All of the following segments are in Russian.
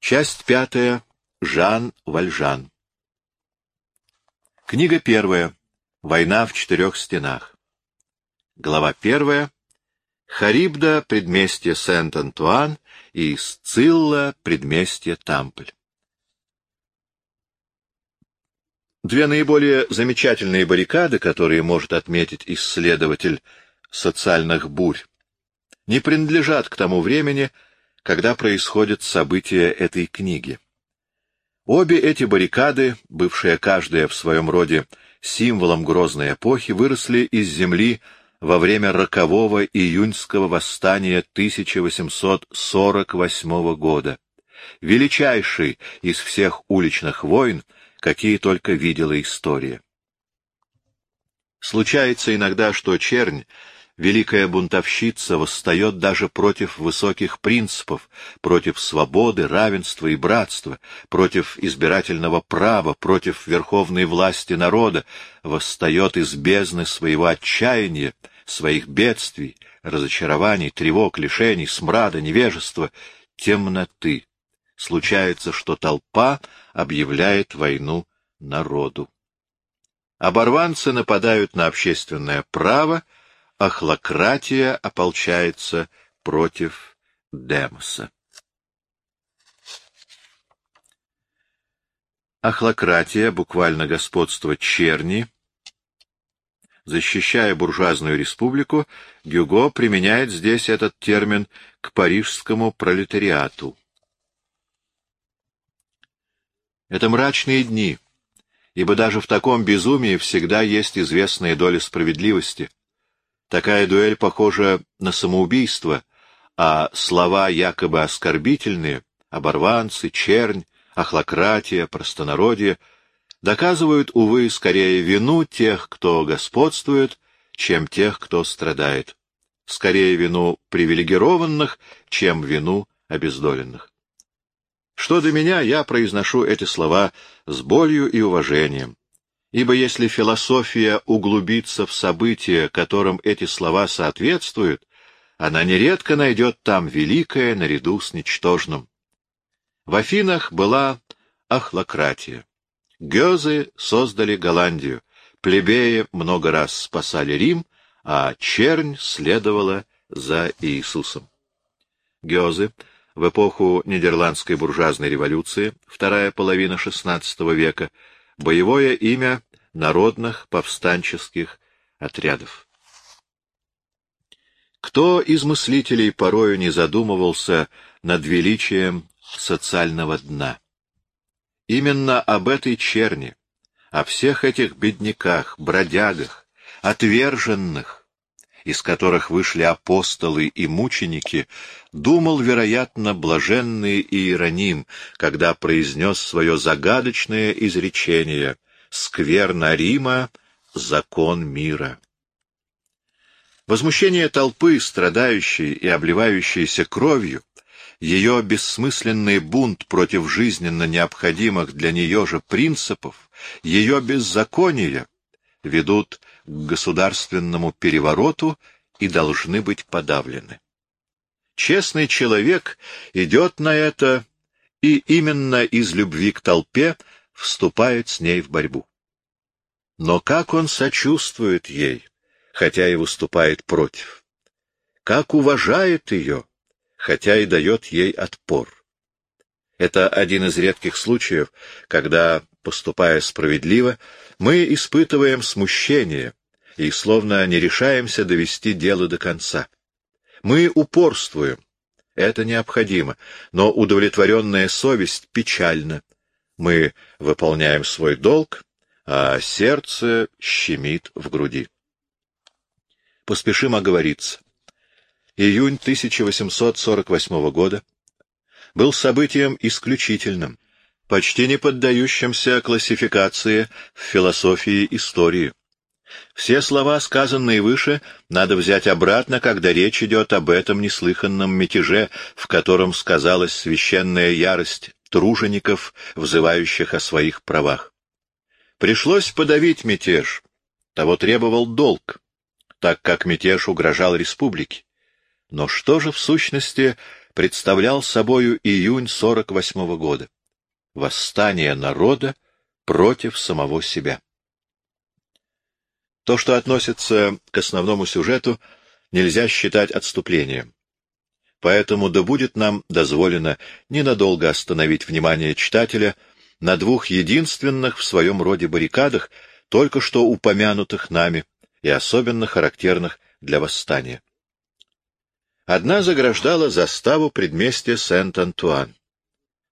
Часть пятая. Жан Вальжан. Книга первая. Война в четырех стенах. Глава первая. Харибда, предместье Сент-Антуан и Сцилла, предместье Тампль. Две наиболее замечательные баррикады, которые может отметить исследователь социальных бурь, не принадлежат к тому времени, когда происходят события этой книги. Обе эти баррикады, бывшие каждая в своем роде символом грозной эпохи, выросли из земли во время рокового июньского восстания 1848 года, величайший из всех уличных войн, какие только видела история. Случается иногда, что чернь великая бунтовщица восстает даже против высоких принципов, против свободы, равенства и братства, против избирательного права, против верховной власти народа, восстает из бездны своего отчаяния, своих бедствий, разочарований, тревог, лишений, смрада, невежества, темноты. Случается, что толпа объявляет войну народу. Оборванцы нападают на общественное право, Ахлократия ополчается против Демоса. Ахлократия, буквально господство черни, защищая буржуазную республику, Гюго применяет здесь этот термин к парижскому пролетариату. Это мрачные дни, ибо даже в таком безумии всегда есть известная доля справедливости — Такая дуэль похожа на самоубийство, а слова якобы оскорбительные — оборванцы, чернь, охлократия, простонародье — доказывают, увы, скорее вину тех, кто господствует, чем тех, кто страдает. Скорее вину привилегированных, чем вину обездоленных. Что до меня, я произношу эти слова с болью и уважением. Ибо если философия углубится в события, которым эти слова соответствуют, она нередко найдет там великое наряду с ничтожным. В Афинах была ахлократия. Гёзы создали Голландию, плебеи много раз спасали Рим, а чернь следовала за Иисусом. Гёзы в эпоху Нидерландской буржуазной революции, вторая половина XVI века, боевое имя народных повстанческих отрядов. Кто из мыслителей порою не задумывался над величием социального дна? Именно об этой черни, о всех этих бедняках, бродягах, отверженных, из которых вышли апостолы и мученики, думал, вероятно, блаженный Иероним, когда произнес свое загадочное изречение «Скверна Рима — закон мира». Возмущение толпы, страдающей и обливающейся кровью, ее бессмысленный бунт против жизненно необходимых для нее же принципов, ее беззаконие ведут к государственному перевороту и должны быть подавлены. Честный человек идет на это и именно из любви к толпе вступает с ней в борьбу. Но как он сочувствует ей, хотя и выступает против? Как уважает ее, хотя и дает ей отпор? Это один из редких случаев, когда, поступая справедливо, мы испытываем смущение и словно не решаемся довести дело до конца. Мы упорствуем, это необходимо, но удовлетворенная совесть печальна. Мы выполняем свой долг, а сердце щемит в груди. Поспешим оговориться. Июнь 1848 года был событием исключительным, почти не поддающимся классификации в философии истории. Все слова, сказанные выше, надо взять обратно, когда речь идет об этом неслыханном мятеже, в котором сказалась священная ярость тружеников, взывающих о своих правах. Пришлось подавить мятеж, того требовал долг, так как мятеж угрожал республике. Но что же в сущности представлял собою июнь 48 -го года. Восстание народа против самого себя. То, что относится к основному сюжету, нельзя считать отступлением. Поэтому да будет нам дозволено ненадолго остановить внимание читателя на двух единственных в своем роде баррикадах, только что упомянутых нами и особенно характерных для восстания. Одна заграждала заставу предместья Сент-Антуан,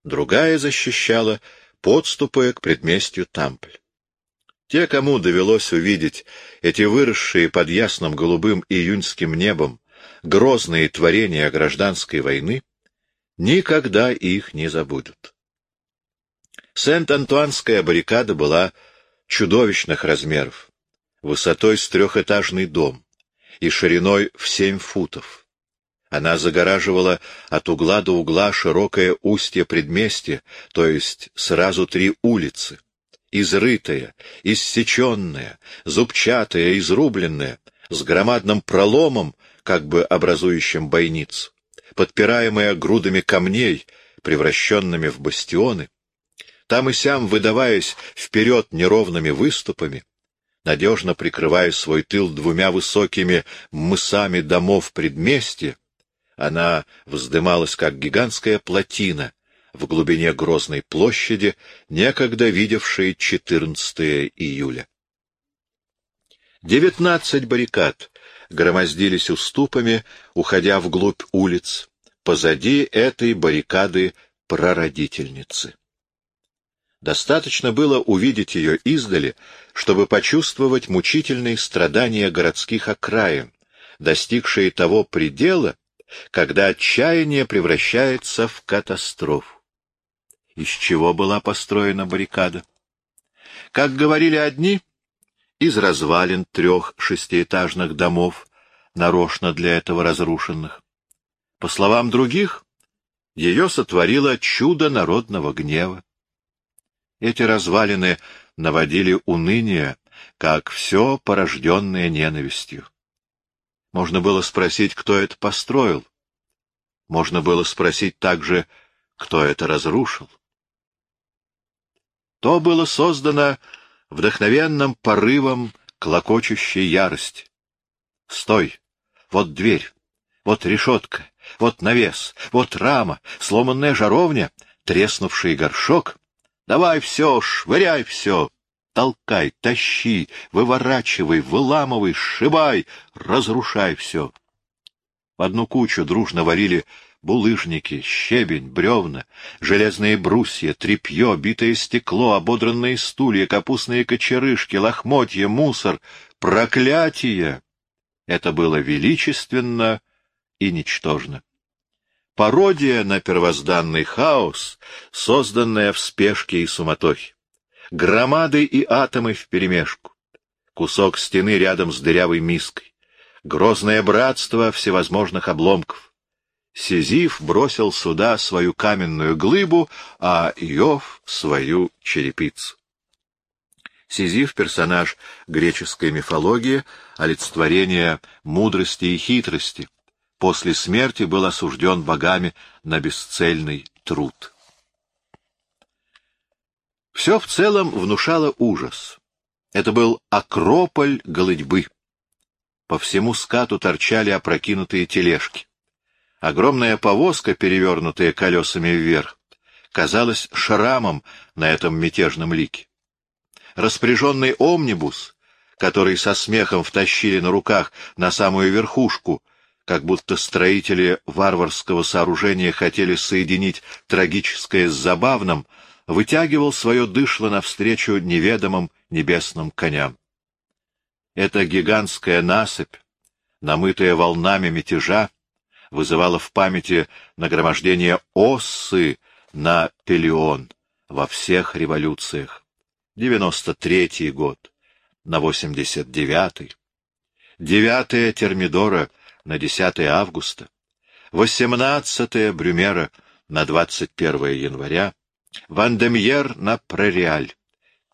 другая защищала подступы к предместью Тампль. Те, кому довелось увидеть эти выросшие под ясным голубым июньским небом грозные творения гражданской войны, никогда их не забудут. Сент-Антуанская баррикада была чудовищных размеров, высотой с трехэтажный дом и шириной в семь футов. Она загораживала от угла до угла широкое устье предместья, то есть сразу три улицы, изрытая, иссеченная, зубчатая, изрубленная, с громадным проломом, как бы образующим бойницу, подпираемая грудами камней, превращенными в бастионы, там и сям выдаваясь вперед неровными выступами, надежно прикрывая свой тыл двумя высокими мысами домов предместья, она вздымалась, как гигантская плотина в глубине Грозной площади, некогда видевшей 14 июля. Девятнадцать баррикад громоздились уступами, уходя вглубь улиц, позади этой баррикады прародительницы. Достаточно было увидеть ее издали, чтобы почувствовать мучительные страдания городских окраин, достигшие того предела, когда отчаяние превращается в катастрофу. Из чего была построена баррикада? Как говорили одни, из развалин трех шестиэтажных домов, нарочно для этого разрушенных. По словам других, ее сотворило чудо народного гнева. Эти развалины наводили уныние, как все порожденное ненавистью. Можно было спросить, кто это построил. Можно было спросить также, кто это разрушил. То было создано вдохновенным порывом клокочущей ярости. Стой! Вот дверь, вот решетка, вот навес, вот рама, сломанная жаровня, треснувший горшок — Давай все, швыряй все. Толкай, тащи, выворачивай, выламывай, сшибай, разрушай все. В одну кучу дружно варили булыжники, щебень, бревна, железные брусья, тряпье, битое стекло, ободранные стулья, капустные кочерышки, лохмотья, мусор, проклятие. Это было величественно и ничтожно пародия на первозданный хаос, созданная в спешке и суматохе. Громады и атомы вперемешку. Кусок стены рядом с дырявой миской. Грозное братство всевозможных обломков. Сизиф бросил сюда свою каменную глыбу, а Иов — свою черепицу. Сизиф — персонаж греческой мифологии, олицетворение мудрости и хитрости — после смерти был осужден богами на бесцельный труд. Все в целом внушало ужас. Это был акрополь голытьбы. По всему скату торчали опрокинутые тележки. Огромная повозка, перевернутая колесами вверх, казалась шрамом на этом мятежном лике. Распоряженный омнибус, который со смехом втащили на руках на самую верхушку, как будто строители варварского сооружения хотели соединить трагическое с забавным, вытягивал свое дышло навстречу неведомым небесным коням. Эта гигантская насыпь, намытая волнами мятежа, вызывала в памяти нагромождение осы на Пелион во всех революциях. 93-й год, на 89-й. Девятая Термидора на 10 августа, 18 Брюмера на 21 января, Вандемьер на Прериаль,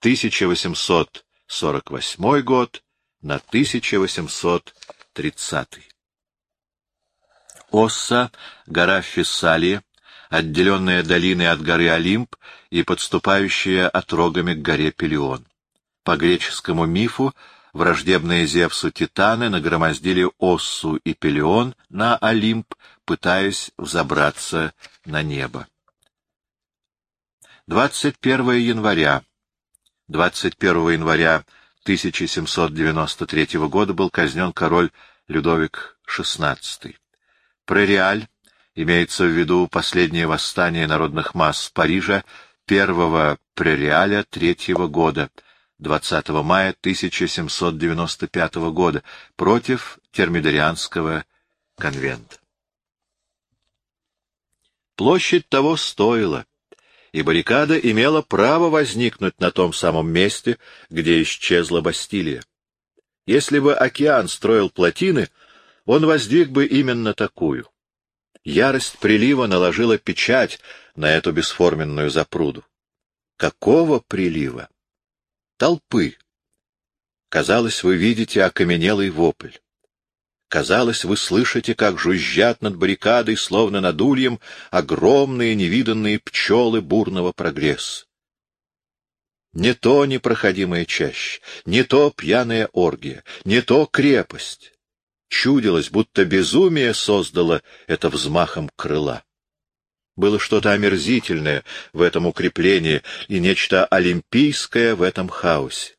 1848 год на 1830. Осса, гора Фессалия, отделенная долиной от горы Олимп и подступающая отрогами к горе Пелион. По греческому мифу враждебные Зевсу титаны нагромоздили Оссу и Пелион на Олимп, пытаясь взобраться на небо. 21 января. 21 января 1793 года был казнен король Людовик XVI. Прериаль имеется в виду последнее восстание народных масс Парижа первого прериаля третьего года, 20 мая 1795 года, против термидорианского конвента. Площадь того стоила, и баррикада имела право возникнуть на том самом месте, где исчезла Бастилия. Если бы океан строил плотины, он воздвиг бы именно такую. Ярость прилива наложила печать на эту бесформенную запруду. Какого прилива? Толпы. Казалось, вы видите окаменелый вопль. Казалось, вы слышите, как жужжат над баррикадой, словно над ульем, огромные невиданные пчелы бурного прогресса. Не то непроходимая чащ, не то пьяная оргия, не то крепость. Чудилось, будто безумие создало это взмахом крыла. Было что-то омерзительное в этом укреплении и нечто олимпийское в этом хаосе.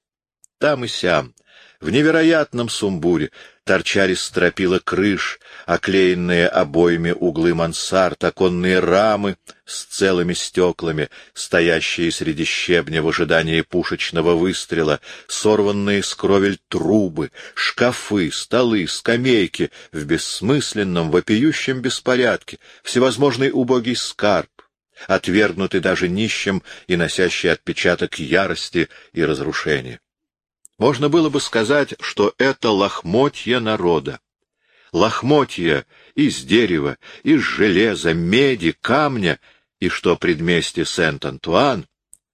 Там и сям, в невероятном сумбуре, торчали стропила крыш, оклеенные обоями углы мансард, оконные рамы с целыми стеклами, стоящие среди щебня в ожидании пушечного выстрела, сорванные с кровель трубы, шкафы, столы, скамейки в бессмысленном, вопиющем беспорядке, всевозможный убогий скарб, отвергнутый даже нищим и носящий отпечаток ярости и разрушения. Можно было бы сказать, что это лохмотья народа. Лохмотья из дерева, из железа, меди, камня, и что предместье Сент-Антуан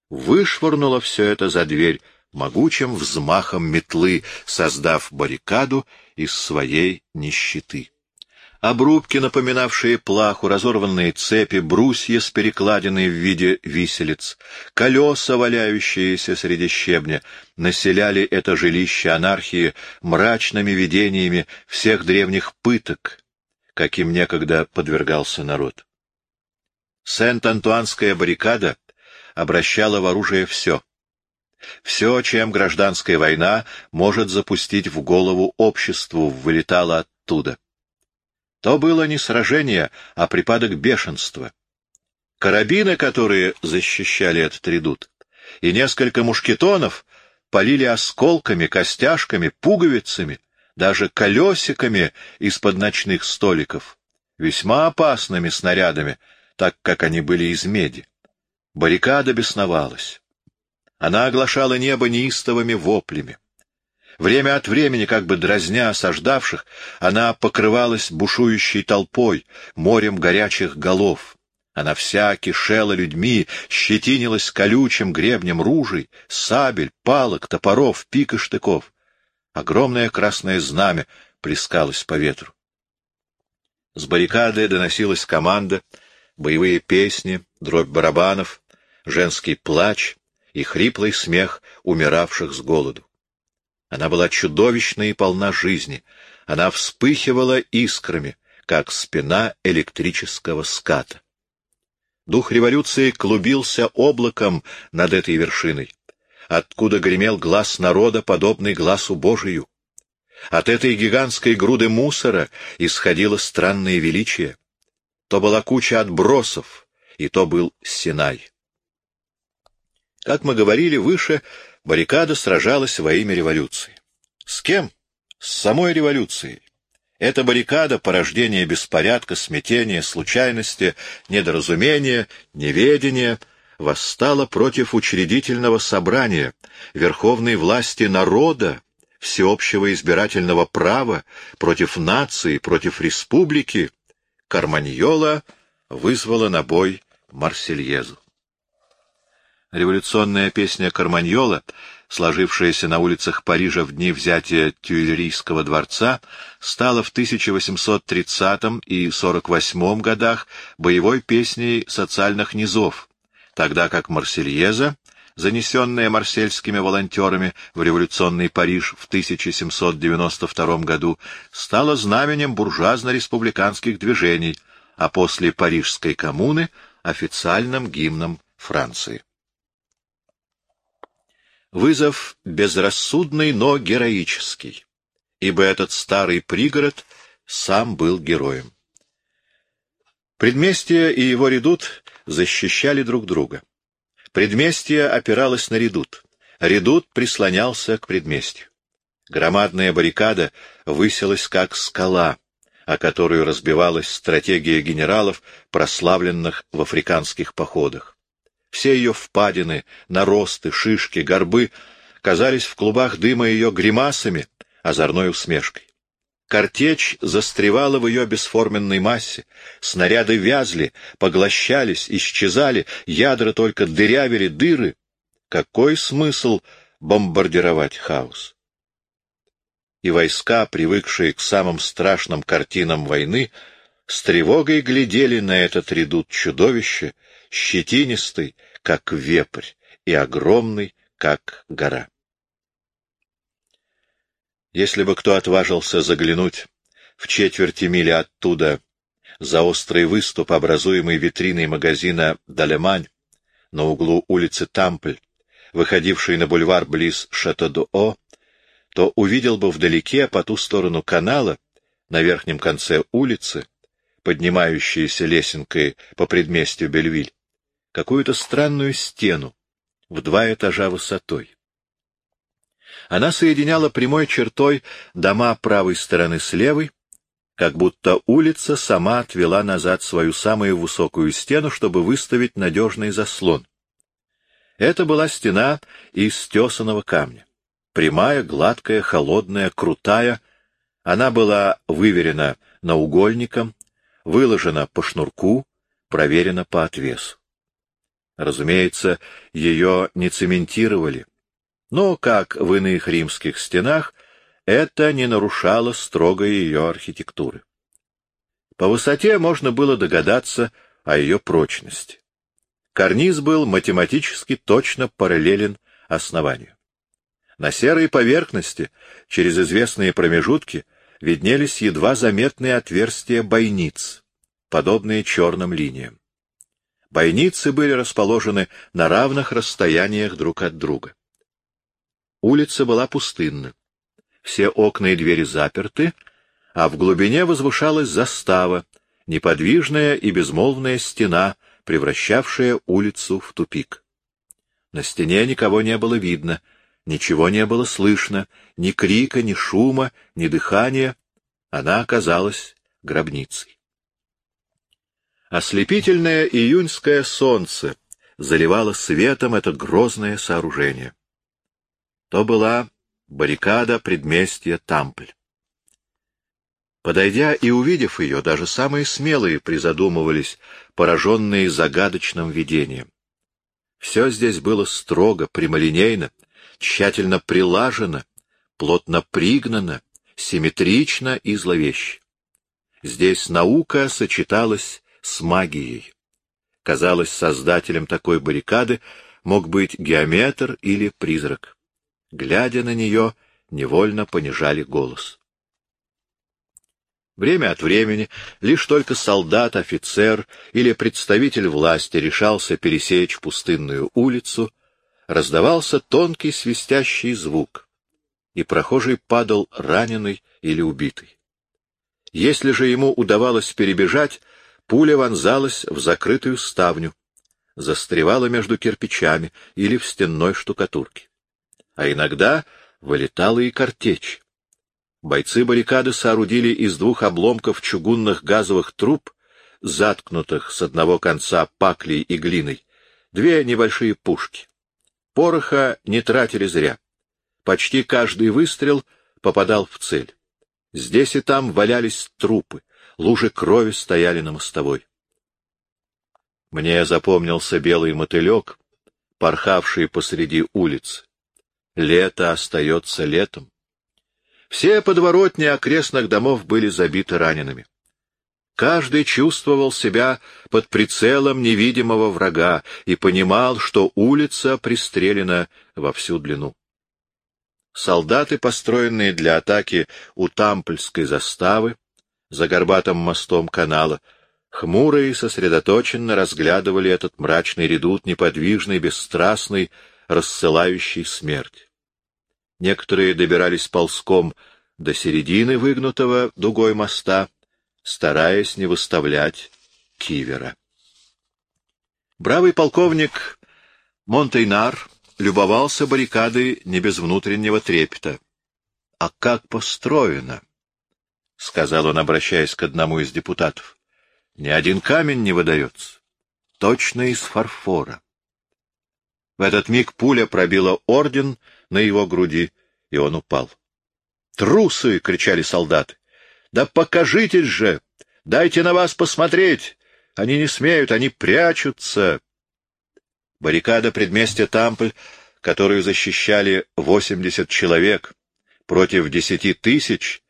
вышвырнуло все это за дверь могучим взмахом метлы, создав баррикаду из своей нищеты. Обрубки, напоминавшие плаху, разорванные цепи, брусья с перекладиной в виде виселиц, колеса, валяющиеся среди щебня, населяли это жилище анархии мрачными видениями всех древних пыток, каким некогда подвергался народ. Сент-Антуанская баррикада обращала в оружие все. Все, чем гражданская война может запустить в голову обществу, вылетало оттуда. То было не сражение, а припадок бешенства. Карабины, которые защищали этот редут, и несколько мушкетонов полили осколками, костяшками, пуговицами, даже колесиками из-под ночных столиков, весьма опасными снарядами, так как они были из меди. Баррикада бесновалась. Она оглашала небо неистовыми воплями. Время от времени, как бы дразня осаждавших, она покрывалась бушующей толпой, морем горячих голов. Она вся кишела людьми, щетинилась колючим гребнем ружей, сабель, палок, топоров, пик и штыков. Огромное красное знамя плескалось по ветру. С баррикады доносилась команда, боевые песни, дробь барабанов, женский плач и хриплый смех умиравших с голоду. Она была чудовищна и полна жизни. Она вспыхивала искрами, как спина электрического ската. Дух революции клубился облаком над этой вершиной, откуда гремел глаз народа, подобный глазу Божию. От этой гигантской груды мусора исходило странное величие. То была куча отбросов, и то был Синай. Как мы говорили выше, баррикада сражалась во имя революции. С кем? С самой революцией. Эта баррикада — порождение беспорядка, смятения, случайности, недоразумения, неведения — восстала против учредительного собрания, верховной власти народа, всеобщего избирательного права, против нации, против республики. Карманьола вызвала на бой Марсельезу. Революционная песня Карманьола сложившаяся на улицах Парижа в дни взятия Тюильрийского дворца, стала в 1830 и 48 годах боевой песней социальных низов, тогда как Марсельеза, занесенная марсельскими волонтерами в революционный Париж в 1792 году, стала знаменем буржуазно-республиканских движений, а после Парижской коммуны — официальным гимном Франции. Вызов безрассудный, но героический, ибо этот старый пригород сам был героем. Предместье и его редут защищали друг друга. Предместье опиралось на редут. Редут прислонялся к предместью. Громадная баррикада высилась как скала, о которую разбивалась стратегия генералов, прославленных в африканских походах. Все ее впадины, наросты, шишки, горбы казались в клубах дыма ее гримасами, озорной усмешкой. Картечь застревала в ее бесформенной массе, снаряды вязли, поглощались, исчезали, ядра только дырявили дыры. Какой смысл бомбардировать хаос? И войска, привыкшие к самым страшным картинам войны, с тревогой глядели на этот редут чудовища, щетинистый, как вепрь, и огромный, как гора. Если бы кто отважился заглянуть в четверти мили оттуда за острый выступ, образуемый витриной магазина «Далемань» на углу улицы Тампль, выходивший на бульвар близ Шато-Дуо, то увидел бы вдалеке, по ту сторону канала, на верхнем конце улицы, поднимающейся лесенкой по предместью Бельвиль, какую-то странную стену в два этажа высотой. Она соединяла прямой чертой дома правой стороны с левой, как будто улица сама отвела назад свою самую высокую стену, чтобы выставить надежный заслон. Это была стена из тесаного камня. Прямая, гладкая, холодная, крутая. Она была выверена наугольником, выложена по шнурку, проверена по отвесу. Разумеется, ее не цементировали, но, как в иных римских стенах, это не нарушало строго ее архитектуры. По высоте можно было догадаться о ее прочности. Карниз был математически точно параллелен основанию. На серой поверхности, через известные промежутки, виднелись едва заметные отверстия бойниц, подобные черным линиям. Бойницы были расположены на равных расстояниях друг от друга. Улица была пустынна. Все окна и двери заперты, а в глубине возвышалась застава, неподвижная и безмолвная стена, превращавшая улицу в тупик. На стене никого не было видно, ничего не было слышно, ни крика, ни шума, ни дыхания. Она оказалась гробницей. Ослепительное июньское солнце заливало светом это грозное сооружение. То была баррикада предместья Тампль. Подойдя и увидев ее, даже самые смелые призадумывались, пораженные загадочным видением. Все здесь было строго, прямолинейно, тщательно прилажено, плотно пригнано, симметрично и зловеще. Здесь наука сочеталась с магией. Казалось, создателем такой баррикады мог быть геометр или призрак. Глядя на нее, невольно понижали голос. Время от времени лишь только солдат, офицер или представитель власти решался пересечь пустынную улицу, раздавался тонкий свистящий звук, и прохожий падал раненый или убитый. Если же ему удавалось перебежать, Пуля вонзалась в закрытую ставню, застревала между кирпичами или в стенной штукатурке. А иногда вылетала и картечь. Бойцы баррикады соорудили из двух обломков чугунных газовых труб, заткнутых с одного конца паклей и глиной, две небольшие пушки. Пороха не тратили зря. Почти каждый выстрел попадал в цель. Здесь и там валялись трупы, лужи крови стояли на мостовой. Мне запомнился белый мотылек, порхавший посреди улицы. Лето остается летом. Все подворотни окрестных домов были забиты ранеными. Каждый чувствовал себя под прицелом невидимого врага и понимал, что улица пристрелена во всю длину. Солдаты, построенные для атаки у Тампольской заставы, за горбатым мостом канала, хмуро и сосредоточенно разглядывали этот мрачный редут, неподвижный, бесстрастный, рассылающий смерть. Некоторые добирались ползком до середины выгнутого дугой моста, стараясь не выставлять кивера. Бравый полковник Монтейнар любовался баррикадой не без внутреннего трепета. — А как построено? — сказал он, обращаясь к одному из депутатов. — Ни один камень не выдается. Точно из фарфора. В этот миг пуля пробила орден на его груди, и он упал. «Трусы!» — кричали солдаты. «Да покажитесь же! Дайте на вас посмотреть! Они не смеют, они прячутся!» Баррикада предместья Тампль, которую защищали восемьдесят человек против десяти тысяч,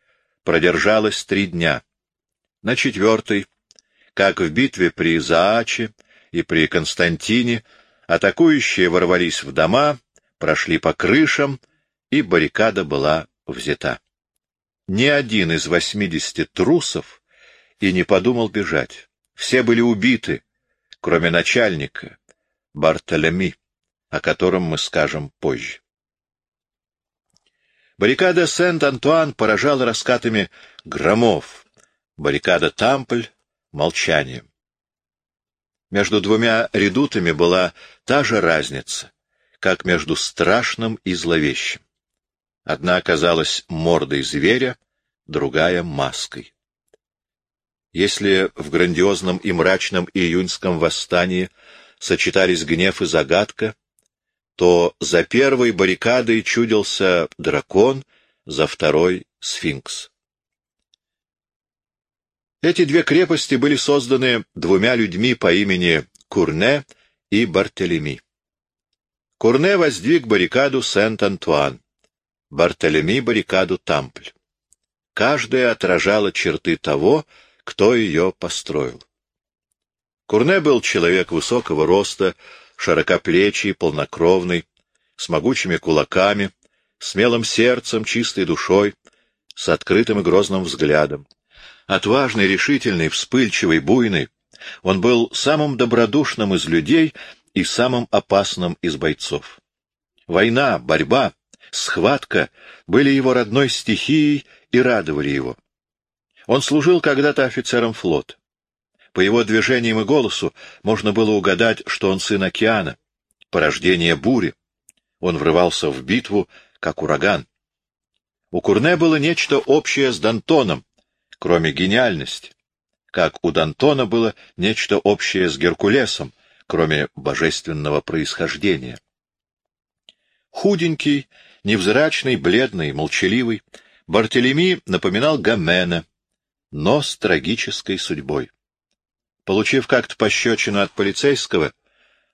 продержалась три дня. На четвертый, как в битве при Зааче и при Константине, атакующие ворвались в дома, прошли по крышам, и баррикада была взята. Ни один из восьмидесяти трусов и не подумал бежать. Все были убиты, кроме начальника, Бартолеми, о котором мы скажем позже. Баррикада Сент-Антуан поражала раскатами громов, баррикада Тампль — молчанием. Между двумя редутами была та же разница, как между страшным и зловещим. Одна оказалась мордой зверя, другая — маской. Если в грандиозном и мрачном июньском восстании сочетались гнев и загадка, то за первой баррикадой чудился дракон, за второй — сфинкс. Эти две крепости были созданы двумя людьми по имени Курне и Бартелеми. Курне воздвиг баррикаду Сент-Антуан, Бартелеми — баррикаду Тампль. Каждая отражала черты того, кто ее построил. Курне был человек высокого роста, широкоплечий, полнокровный, с могучими кулаками, смелым сердцем, чистой душой, с открытым и грозным взглядом. Отважный, решительный, вспыльчивый, буйный, он был самым добродушным из людей и самым опасным из бойцов. Война, борьба, схватка были его родной стихией и радовали его. Он служил когда-то офицером флота. По его движениям и голосу можно было угадать, что он сын океана, порождение бури. Он врывался в битву, как ураган. У Курне было нечто общее с Дантоном, кроме гениальности, как у Дантона было нечто общее с Геркулесом, кроме божественного происхождения. Худенький, невзрачный, бледный, молчаливый, Бартелеми напоминал Гомена, но с трагической судьбой. Получив как-то пощечину от полицейского,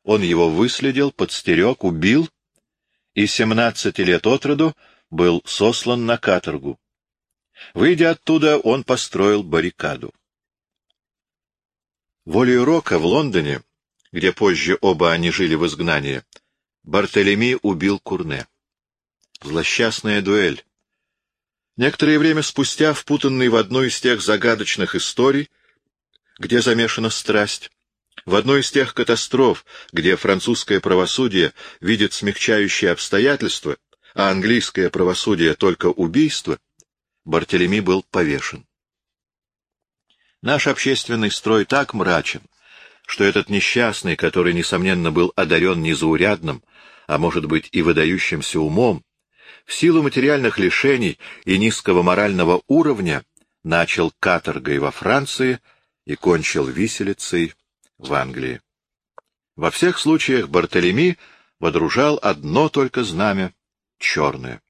он его выследил, подстерег, убил и семнадцати лет от роду был сослан на каторгу. Выйдя оттуда, он построил баррикаду. Волею Рока в Лондоне, где позже оба они жили в изгнании, Бартолеми убил Курне. Злосчастная дуэль. Некоторое время спустя, впутанный в одну из тех загадочных историй, где замешана страсть, в одной из тех катастроф, где французское правосудие видит смягчающие обстоятельства, а английское правосудие только убийство, Бартелеми был повешен. Наш общественный строй так мрачен, что этот несчастный, который, несомненно, был одарен незаурядным, а может быть и выдающимся умом, в силу материальных лишений и низкого морального уровня начал каторгой во Франции и кончил виселицей в Англии. Во всех случаях Бартолеми водружал одно только знамя — черное.